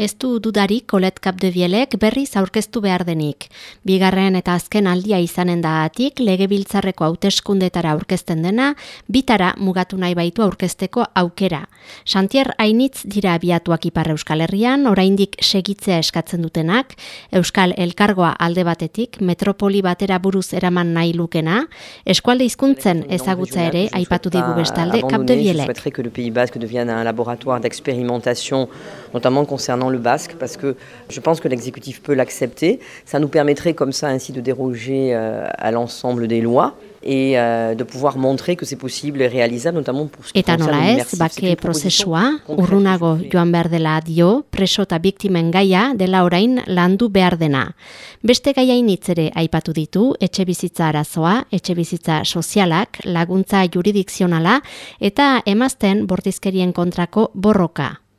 Ez du dudarik Colet Capdevielek berriz aurkeztu behar denik. Bigarren eta azken aldia izanen da atik, legebiltzarreko hauteskundetara aurkezten dena, bitara mugatu nahi baitu aurkezteko aukera. Santier hainitz dira abiatuak ipar Euskal Herrian, oraindik segitzea eskatzen dutenak, Euskal Elkargoa alde batetik, metropoli batera buruz eraman nahi lukena, eskualde hizkuntzen ezagutza ere aipatu digu bestalde Capdevielek. Je souhaiterais que le Pays Basque devienne un laboratoire d'expérimentation, notamment concernant le basque, parce que je pense que l'exécutif peut l'accepter. Ça nous permettrait comme ça ainsi de déroger euh, à l'ensemble des lois et euh, de pouvoir montrer que c'est possible et réalisable, notamment pour ce qui Eta concerne nola ez, bake prozesua, urrunago joan behar dela dio, preso eta biktimen gaia dela orain landu behar dena. Beste gaiainitz ere aipatu ditu, etxe bizitza arazoa, etxe bizitza sozialak, laguntza juridikzionala eta emazten bortizkerien kontrako borroka.